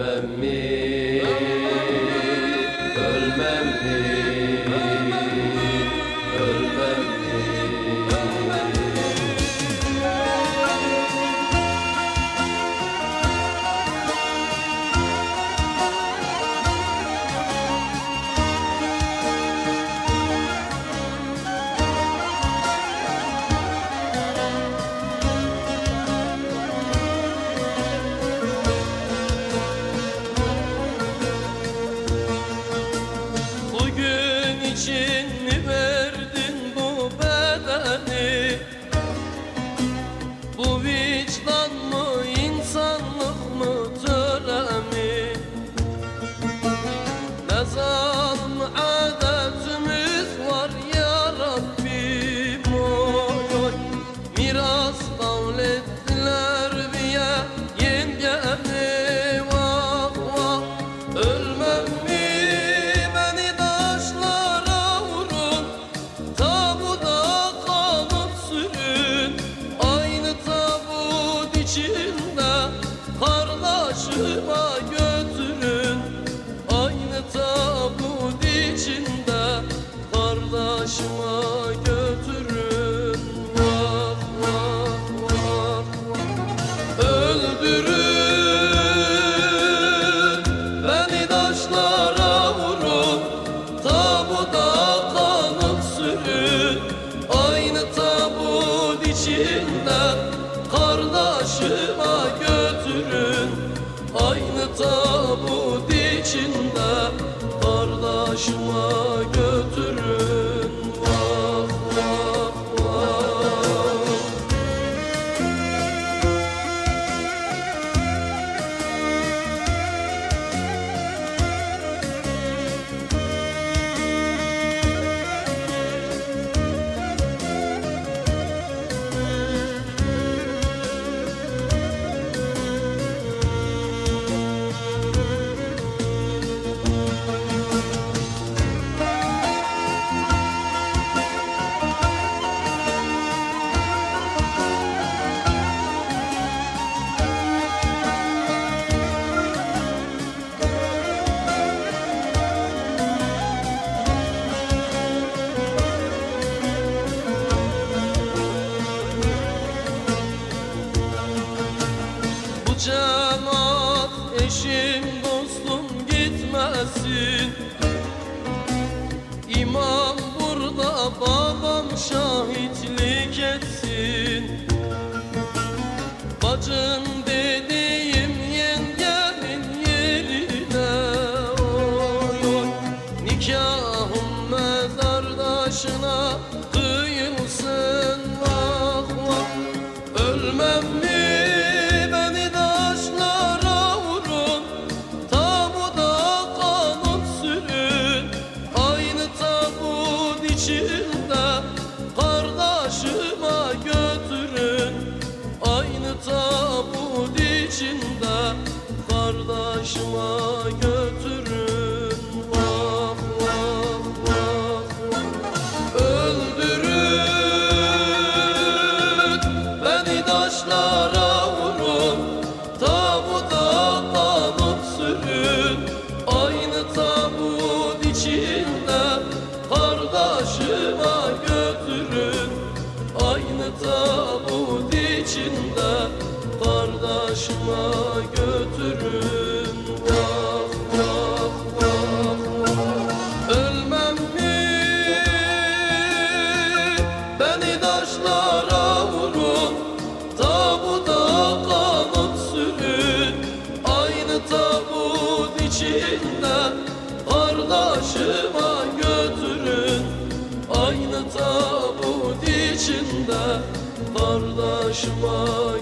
المميت başıma götürün. Aynı tabut içinde kardeşime kocaman eşim başıma